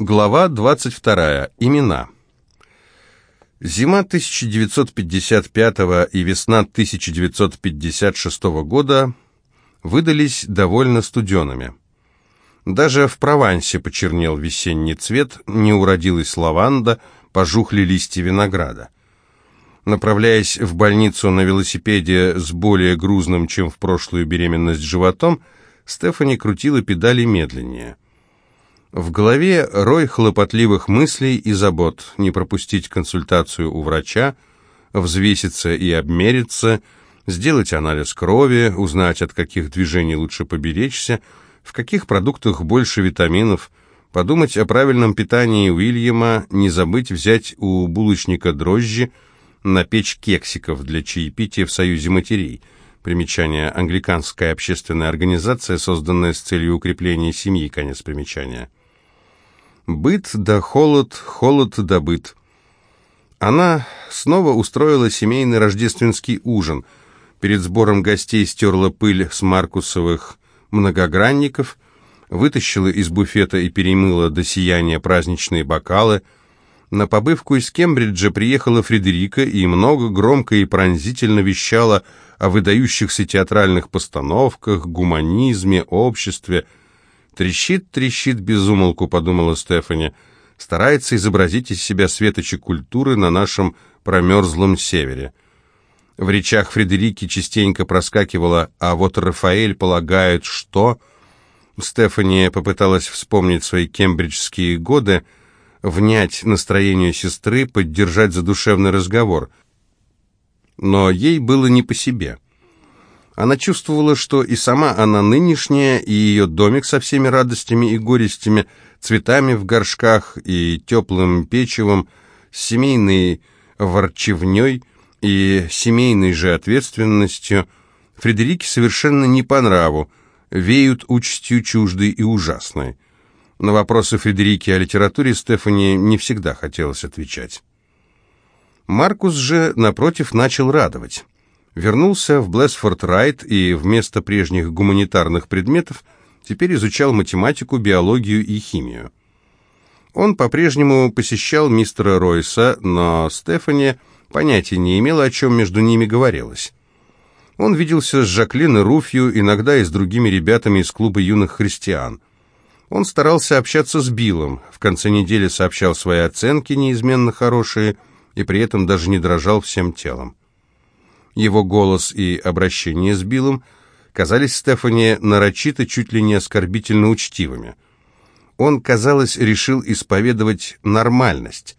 Глава 22. Имена. Зима 1955 и весна 1956 года выдались довольно студеными. Даже в Провансе почернел весенний цвет, не уродилась лаванда, пожухли листья винограда. Направляясь в больницу на велосипеде с более грузным, чем в прошлую беременность животом, Стефани крутила педали медленнее – в голове рой хлопотливых мыслей и забот, не пропустить консультацию у врача, взвеситься и обмериться, сделать анализ крови, узнать, от каких движений лучше поберечься, в каких продуктах больше витаминов, подумать о правильном питании Уильяма, не забыть взять у булочника дрожжи, напечь кексиков для чаепития в Союзе матерей. Примечание. Англиканская общественная организация, созданная с целью укрепления семьи. Конец примечания. Быт да холод, холод да быт. Она снова устроила семейный рождественский ужин. Перед сбором гостей стерла пыль с маркусовых многогранников, вытащила из буфета и перемыла до сияния праздничные бокалы. На побывку из Кембриджа приехала Фредерика и много громко и пронзительно вещала о выдающихся театральных постановках, гуманизме, обществе – «Трещит, трещит безумолку», — подумала Стефани. «Старается изобразить из себя светочи культуры на нашем промерзлом севере». В речах Фредерики частенько проскакивало «а вот Рафаэль полагает, что...» Стефани попыталась вспомнить свои кембриджские годы, внять настроению сестры, поддержать задушевный разговор. Но ей было не по себе. Она чувствовала, что и сама она нынешняя, и ее домик со всеми радостями и горестями, цветами в горшках и теплым печевом, семейной ворчевней и семейной же ответственностью, Фредерике совершенно не по нраву, веют участью чуждой и ужасной. На вопросы Фредерики о литературе Стефани не всегда хотелось отвечать. Маркус же, напротив, начал радовать вернулся в Блэсфорд-Райт и вместо прежних гуманитарных предметов теперь изучал математику, биологию и химию. Он по-прежнему посещал мистера Ройса, но Стефани понятия не имела, о чем между ними говорилось. Он виделся с Жаклин и Руфью, иногда и с другими ребятами из клуба юных христиан. Он старался общаться с Биллом, в конце недели сообщал свои оценки, неизменно хорошие, и при этом даже не дрожал всем телом. Его голос и обращение с Биллом казались Стефани нарочито, чуть ли не оскорбительно учтивыми. Он, казалось, решил исповедовать нормальность.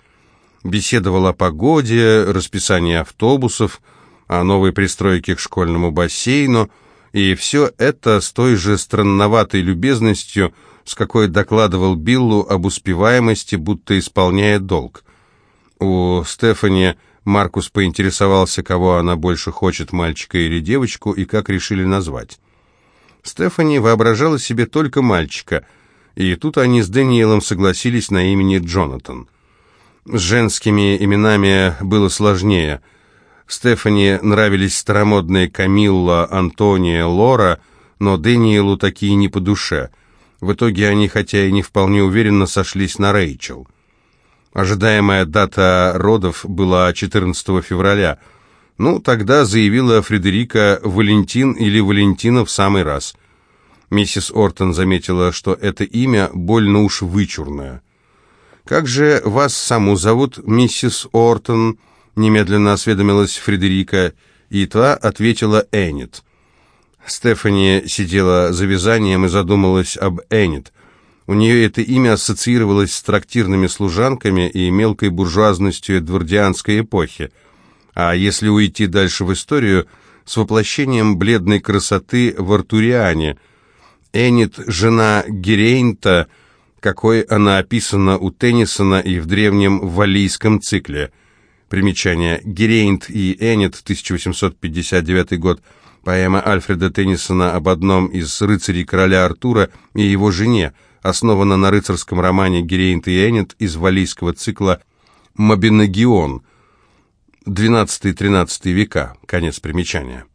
Беседовал о погоде, расписании автобусов, о новой пристройке к школьному бассейну, и все это с той же странноватой любезностью, с какой докладывал Биллу об успеваемости, будто исполняя долг. У Стефани Маркус поинтересовался, кого она больше хочет, мальчика или девочку, и как решили назвать. Стефани воображала себе только мальчика, и тут они с Дэниелом согласились на имени Джонатан. С женскими именами было сложнее. Стефани нравились старомодные Камилла, Антония, Лора, но Дэниелу такие не по душе. В итоге они, хотя и не вполне уверенно, сошлись на Рэйчел – Ожидаемая дата родов была 14 февраля. Ну, тогда заявила Фредерика Валентин или Валентина в самый раз. Миссис Ортон заметила, что это имя больно уж вычурное. «Как же вас саму зовут, миссис Ортон?» немедленно осведомилась Фредерика, и та ответила Эннет. Стефани сидела за вязанием и задумалась об Эннет. У нее это имя ассоциировалось с трактирными служанками и мелкой буржуазностью эдвардианской эпохи. А если уйти дальше в историю, с воплощением бледной красоты в Артуриане. Энит, жена Герейнта, какой она описана у Теннисона и в древнем валлийском цикле. Примечание. Герейнт и Энит, 1859 год. Поэма Альфреда Теннисона об одном из рыцарей короля Артура и его жене – основана на рыцарском романе Герейнт и Эннет из валийского цикла «Мабинагион» 12-13 века. Конец примечания.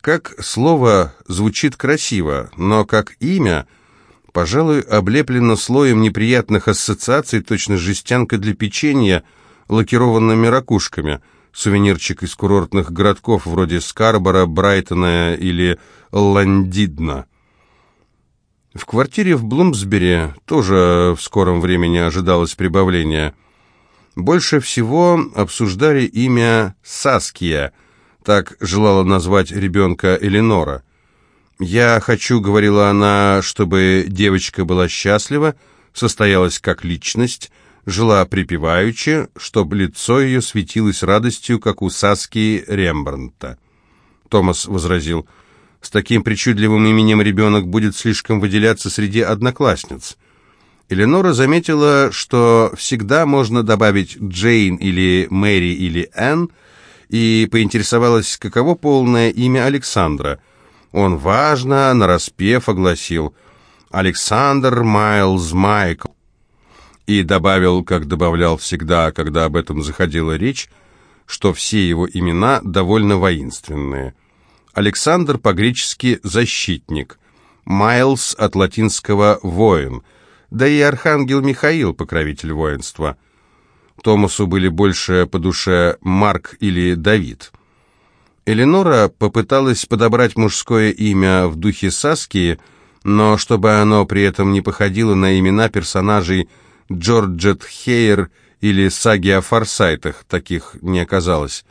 Как слово звучит красиво, но как имя Пожалуй, облеплена слоем неприятных ассоциаций, точно жестянка для печенья, лакированными ракушками, сувенирчик из курортных городков вроде Скарбора, Брайтона или Ландидна. В квартире в Блумсбери тоже в скором времени ожидалось прибавление. Больше всего обсуждали имя Саския, так желала назвать ребенка Эленора – «Я хочу», — говорила она, — «чтобы девочка была счастлива, состоялась как личность, жила припеваючи, чтобы лицо ее светилось радостью, как у Саски Рембрандта». Томас возразил, «С таким причудливым именем ребенок будет слишком выделяться среди одноклассниц». Эленора заметила, что всегда можно добавить Джейн или Мэри или Энн, и поинтересовалась, каково полное имя Александра — он важно, нараспев, огласил «Александр Майлз Майкл» и добавил, как добавлял всегда, когда об этом заходила речь, что все его имена довольно воинственные. Александр по-гречески «защитник», Майлз от латинского «воин», да и архангел Михаил – покровитель воинства. Томасу были больше по душе Марк или Давид – Эленора попыталась подобрать мужское имя в духе Саски, но чтобы оно при этом не походило на имена персонажей Джорджет Хейер или саги о Форсайтах, таких не оказалось.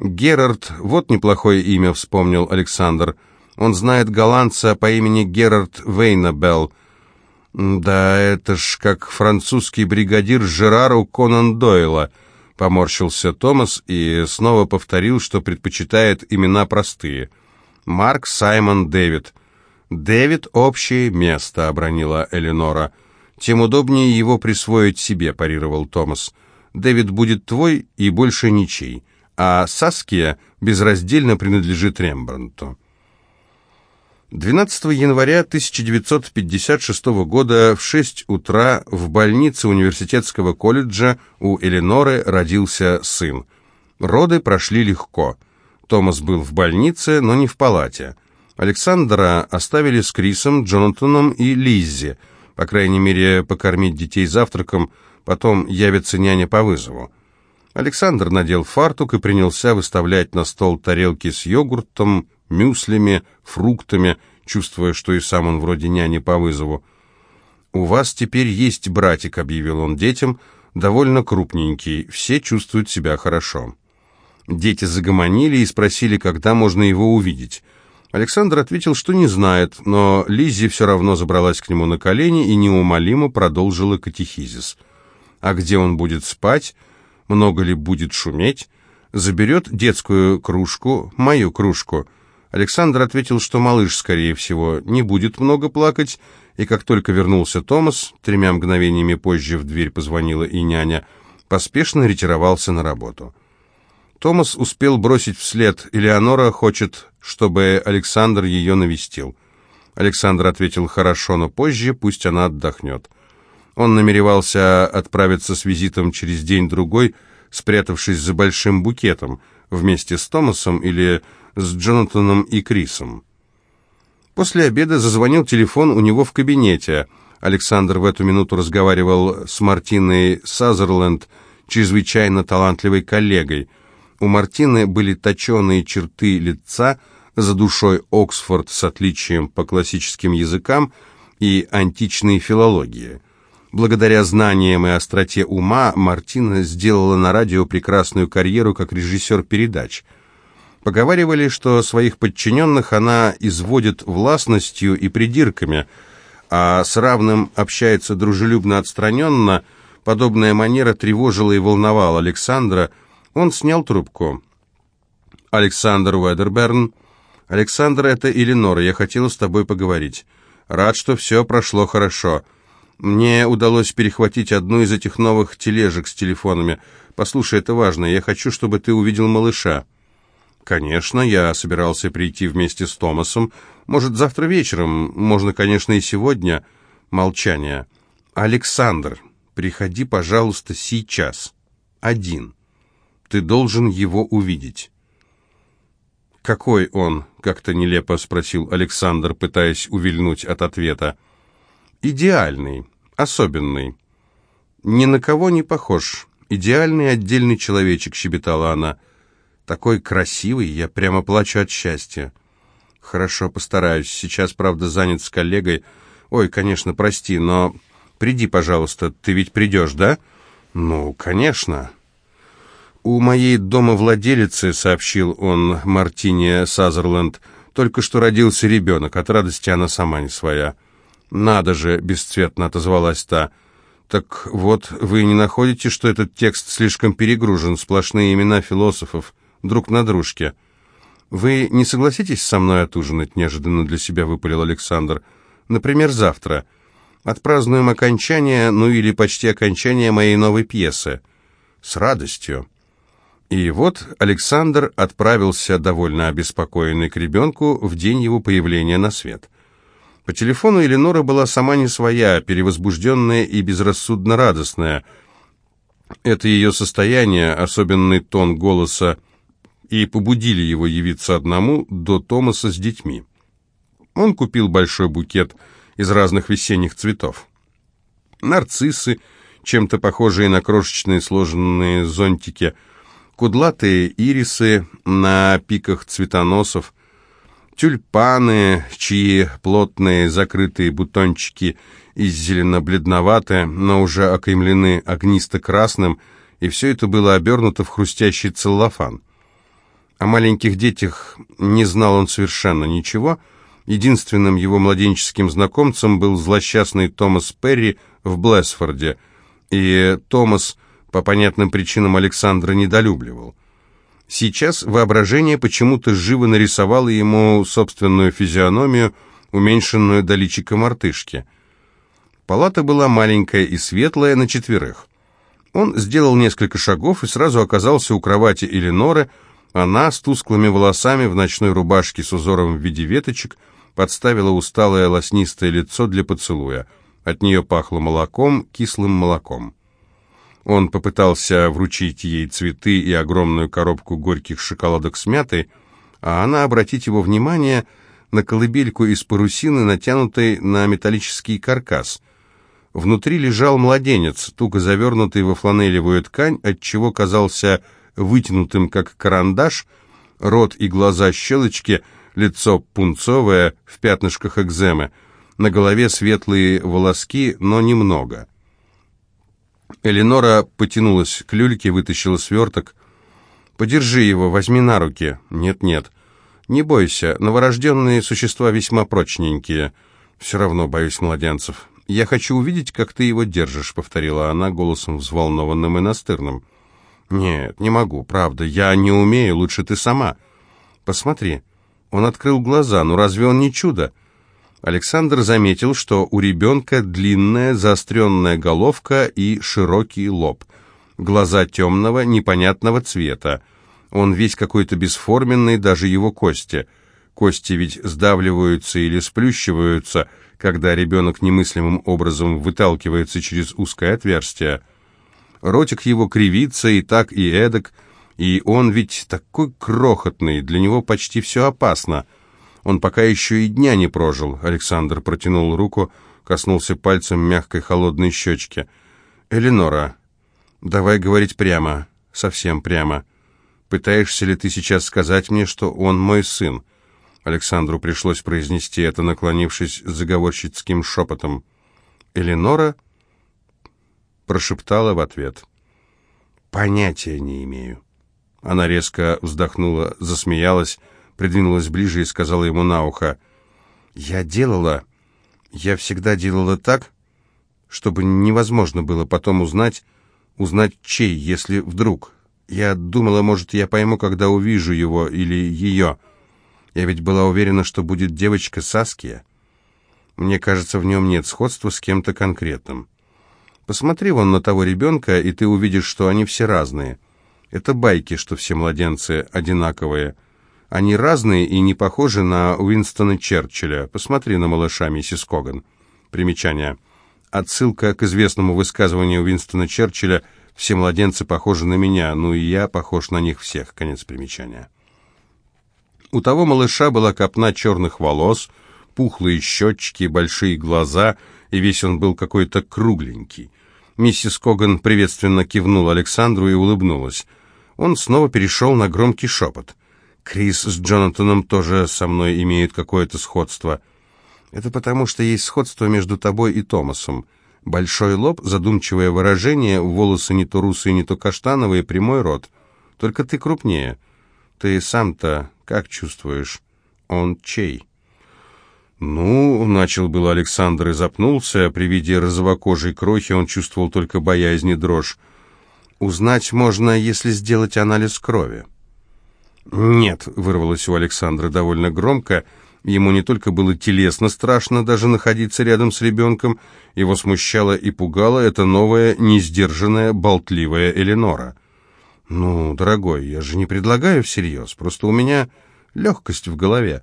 Герард, вот неплохое имя, вспомнил Александр. Он знает голландца по имени Герард Вейнабелл. Да, это ж как французский бригадир Жерару Конан Дойла — Поморщился Томас и снова повторил, что предпочитает имена простые. Марк Саймон Дэвид. «Дэвид — общее место», — обронила Эленора. «Тем удобнее его присвоить себе», — парировал Томас. «Дэвид будет твой и больше ничей, а Саския безраздельно принадлежит Рембрандту». 12 января 1956 года в 6 утра в больнице университетского колледжа у Эленоры родился сын. Роды прошли легко. Томас был в больнице, но не в палате. Александра оставили с Крисом, Джонатаном и Лиззи. По крайней мере, покормить детей завтраком, потом явится няня по вызову. Александр надел фартук и принялся выставлять на стол тарелки с йогуртом, мюслями, фруктами, чувствуя, что и сам он вроде няни по вызову. «У вас теперь есть братик», — объявил он детям, — «довольно крупненький, все чувствуют себя хорошо». Дети загомонили и спросили, когда можно его увидеть. Александр ответил, что не знает, но Лиззи все равно забралась к нему на колени и неумолимо продолжила катехизис. А где он будет спать? Много ли будет шуметь? Заберет детскую кружку, мою кружку — Александр ответил, что малыш, скорее всего, не будет много плакать, и как только вернулся Томас, тремя мгновениями позже в дверь позвонила и няня, поспешно ретировался на работу. Томас успел бросить вслед «Элеонора хочет, чтобы Александр ее навестил». Александр ответил «Хорошо, но позже, пусть она отдохнет». Он намеревался отправиться с визитом через день-другой, спрятавшись за большим букетом, вместе с Томасом или с Джонатаном и Крисом. После обеда зазвонил телефон у него в кабинете. Александр в эту минуту разговаривал с Мартиной Сазерленд, чрезвычайно талантливой коллегой. У Мартины были точеные черты лица, за душой Оксфорд с отличием по классическим языкам и античной филологии. Благодаря знаниям и остроте ума Мартина сделала на радио прекрасную карьеру как режиссер передач – Поговаривали, что своих подчиненных она изводит властностью и придирками, а с равным общается дружелюбно отстраненно. Подобная манера тревожила и волновала Александра. Он снял трубку. «Александр Уэдерберн». «Александр, это Эленора. Я хотела с тобой поговорить. Рад, что все прошло хорошо. Мне удалось перехватить одну из этих новых тележек с телефонами. Послушай, это важно. Я хочу, чтобы ты увидел малыша». «Конечно, я собирался прийти вместе с Томасом. Может, завтра вечером, можно, конечно, и сегодня». Молчание. «Александр, приходи, пожалуйста, сейчас. Один. Ты должен его увидеть». «Какой он?» — как-то нелепо спросил Александр, пытаясь увильнуть от ответа. Идеальный, особенный. Ни на кого не похож. Идеальный отдельный человечек, щебетала она. Такой красивый, я прямо плачу от счастья. Хорошо, постараюсь. Сейчас, правда, занят с коллегой. Ой, конечно, прости, но приди, пожалуйста. Ты ведь придешь, да? Ну, конечно. У моей домовладелицы, сообщил он Мартине Сазерленд, только что родился ребенок. От радости она сама не своя. «Надо же!» — бесцветно отозвалась та. «Так вот, вы не находите, что этот текст слишком перегружен, сплошные имена философов, друг на дружке?» «Вы не согласитесь со мной отужинать?» — неожиданно для себя выпалил Александр. «Например, завтра. Отпразднуем окончание, ну или почти окончание моей новой пьесы. С радостью». И вот Александр отправился, довольно обеспокоенный к ребенку, в день его появления на свет. По телефону Эленора была сама не своя, перевозбужденная и безрассудно радостная. Это ее состояние, особенный тон голоса, и побудили его явиться одному до Томаса с детьми. Он купил большой букет из разных весенних цветов. Нарциссы, чем-то похожие на крошечные сложенные зонтики, кудлатые ирисы на пиках цветоносов, тюльпаны, чьи плотные закрытые бутончики из зелено-бледноватые, но уже окаймлены огнисто-красным, и все это было обернуто в хрустящий целлофан. О маленьких детях не знал он совершенно ничего. Единственным его младенческим знакомцем был злосчастный Томас Перри в Блэсфорде, и Томас по понятным причинам Александра недолюбливал. Сейчас воображение почему-то живо нарисовало ему собственную физиономию, уменьшенную до личика мартышки. Палата была маленькая и светлая на четверых. Он сделал несколько шагов и сразу оказался у кровати Эленоры. Она с тусклыми волосами в ночной рубашке с узором в виде веточек подставила усталое лоснистое лицо для поцелуя. От нее пахло молоком, кислым молоком. Он попытался вручить ей цветы и огромную коробку горьких шоколадок с мятой, а она обратить его внимание на колыбельку из парусины, натянутой на металлический каркас. Внутри лежал младенец, туго завернутый во фланелевую ткань, отчего казался вытянутым, как карандаш, рот и глаза щелочки, лицо пунцовое, в пятнышках экземы, на голове светлые волоски, но немного. Эленора потянулась к люльке, вытащила сверток. «Подержи его, возьми на руки». «Нет-нет». «Не бойся, новорожденные существа весьма прочненькие. Все равно боюсь младенцев. Я хочу увидеть, как ты его держишь», — повторила она голосом взволнованным и настырным. «Нет, не могу, правда. Я не умею, лучше ты сама». «Посмотри». Он открыл глаза. «Ну разве он не чудо?» Александр заметил, что у ребенка длинная заостренная головка и широкий лоб. Глаза темного, непонятного цвета. Он весь какой-то бесформенный, даже его кости. Кости ведь сдавливаются или сплющиваются, когда ребенок немыслимым образом выталкивается через узкое отверстие. Ротик его кривится и так, и эдак, и он ведь такой крохотный, для него почти все опасно — он пока еще и дня не прожил. Александр протянул руку, коснулся пальцем мягкой холодной щечки. «Эленора, давай говорить прямо, совсем прямо. Пытаешься ли ты сейчас сказать мне, что он мой сын?» Александру пришлось произнести это, наклонившись заговорщицким шепотом. Эленора прошептала в ответ. «Понятия не имею». Она резко вздохнула, засмеялась, придвинулась ближе и сказала ему на ухо, «Я делала, я всегда делала так, чтобы невозможно было потом узнать, узнать чей, если вдруг. Я думала, может, я пойму, когда увижу его или ее. Я ведь была уверена, что будет девочка Саския. Мне кажется, в нем нет сходства с кем-то конкретным. Посмотри вон на того ребенка, и ты увидишь, что они все разные. Это байки, что все младенцы одинаковые». Они разные и не похожи на Уинстона Черчилля. Посмотри на малыша, миссис Коган. Примечание. Отсылка к известному высказыванию Уинстона Черчилля «Все младенцы похожи на меня, ну и я похож на них всех». Конец примечания. У того малыша была копна черных волос, пухлые щечки, большие глаза, и весь он был какой-то кругленький. Миссис Коган приветственно кивнула Александру и улыбнулась. Он снова перешел на громкий шепот. «Крис с Джонатаном тоже со мной имеют какое-то сходство». «Это потому, что есть сходство между тобой и Томасом. Большой лоб, задумчивое выражение, волосы не то русые, не то каштановые, прямой рот. Только ты крупнее. Ты сам-то как чувствуешь? Он чей?» «Ну, — начал был Александр и запнулся, при виде розовокожей крохи он чувствовал только боязнь и дрожь. Узнать можно, если сделать анализ крови». «Нет», — вырвалось у Александра довольно громко, ему не только было телесно страшно даже находиться рядом с ребенком, его смущало и пугало эта новая, несдержанная, болтливая Эленора. «Ну, дорогой, я же не предлагаю всерьез, просто у меня легкость в голове».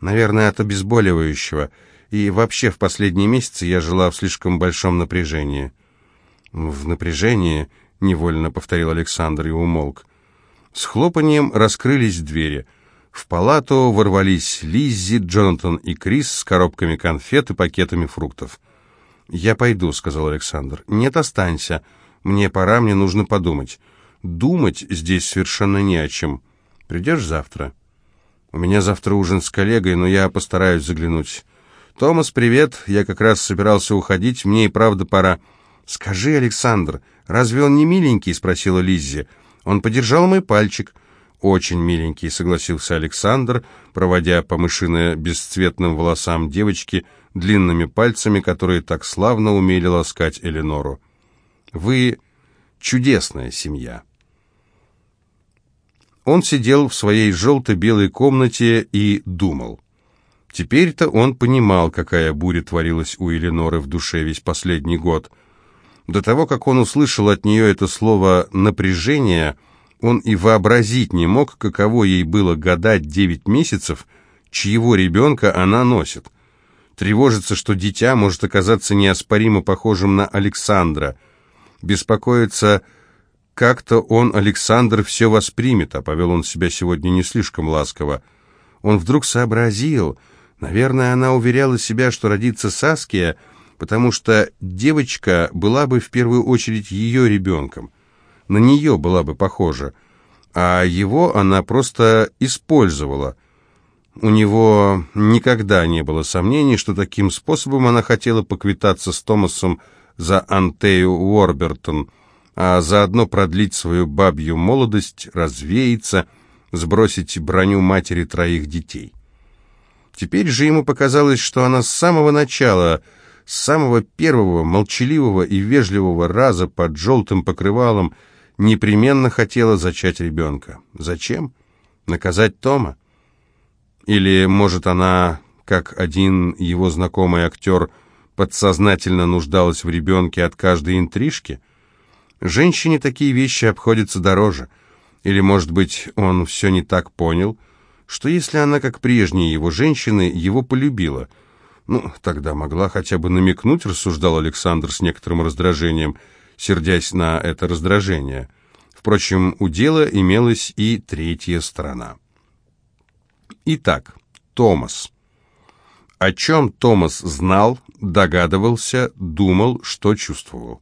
Наверное, от обезболивающего. И вообще в последние месяцы я жила в слишком большом напряжении. В напряжении, невольно повторил Александр и умолк. С хлопанием раскрылись двери. В палату ворвались Лиззи, Джонатан и Крис с коробками конфет и пакетами фруктов. «Я пойду», — сказал Александр. «Нет, останься. Мне пора, мне нужно подумать. Думать здесь совершенно не о чем. Придешь завтра?» У меня завтра ужин с коллегой, но я постараюсь заглянуть. Томас, привет. Я как раз собирался уходить, мне и правда пора. Скажи, Александр, разве он не миленький? спросила Лиззи. Он подержал мой пальчик. Очень миленький, согласился Александр, проводя по мышино бесцветным волосам девочки длинными пальцами, которые так славно умели ласкать Эленору. Вы чудесная семья. Он сидел в своей желто-белой комнате и думал. Теперь-то он понимал, какая буря творилась у Эленоры в душе весь последний год. До того, как он услышал от нее это слово «напряжение», он и вообразить не мог, каково ей было гадать девять месяцев, чьего ребенка она носит. Тревожится, что дитя может оказаться неоспоримо похожим на Александра. Беспокоится, как-то он, Александр, все воспримет, а повел он себя сегодня не слишком ласково. Он вдруг сообразил, наверное, она уверяла себя, что родится Саския, потому что девочка была бы в первую очередь ее ребенком. На нее была бы похожа, а его она просто использовала. У него никогда не было сомнений, что таким способом она хотела поквитаться с Томасом за Антею Уорбертон – а заодно продлить свою бабью молодость, развеяться, сбросить броню матери троих детей. Теперь же ему показалось, что она с самого начала, с самого первого молчаливого и вежливого раза под желтым покрывалом непременно хотела зачать ребенка. Зачем? Наказать Тома? Или, может, она, как один его знакомый актер, подсознательно нуждалась в ребенке от каждой интрижки? Женщине такие вещи обходятся дороже. Или, может быть, он все не так понял, что если она, как прежние его женщины, его полюбила, ну, тогда могла хотя бы намекнуть, рассуждал Александр с некоторым раздражением, сердясь на это раздражение. Впрочем, у дела имелась и третья сторона. Итак, Томас. О чем Томас знал, догадывался, думал, что чувствовал.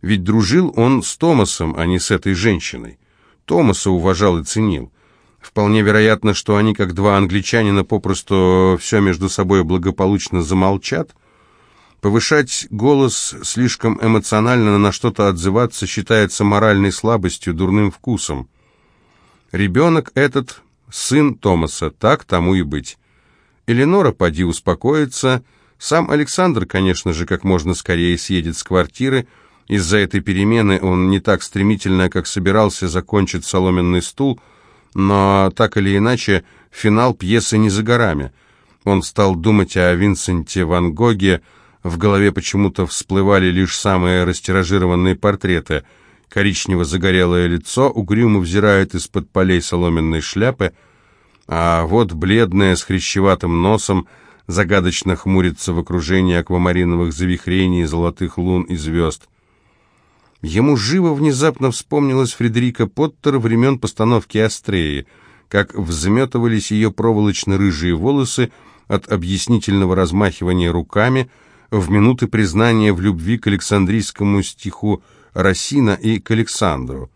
Ведь дружил он с Томасом, а не с этой женщиной. Томаса уважал и ценил. Вполне вероятно, что они, как два англичанина, попросту все между собой благополучно замолчат. Повышать голос, слишком эмоционально на что-то отзываться, считается моральной слабостью, дурным вкусом. Ребенок этот, сын Томаса, так тому и быть. Эленора поди успокоится, сам Александр, конечно же, как можно скорее съедет с квартиры, из-за этой перемены он не так стремительно, как собирался закончить соломенный стул, но так или иначе финал пьесы не за горами. Он стал думать о Винсенте Ван Гоге, в голове почему-то всплывали лишь самые растиражированные портреты. Коричнево-загорелое лицо угрюмо взирает из-под полей соломенной шляпы, а вот бледное с хрящеватым носом загадочно хмурится в окружении аквамариновых завихрений, золотых лун и звезд. Ему живо внезапно вспомнилась Фредерика Поттер времен постановки Астреи, как взметывались ее проволочно-рыжие волосы, от объяснительного размахивания руками, в минуты признания в любви к Александрийскому стиху Рассина и к Александру.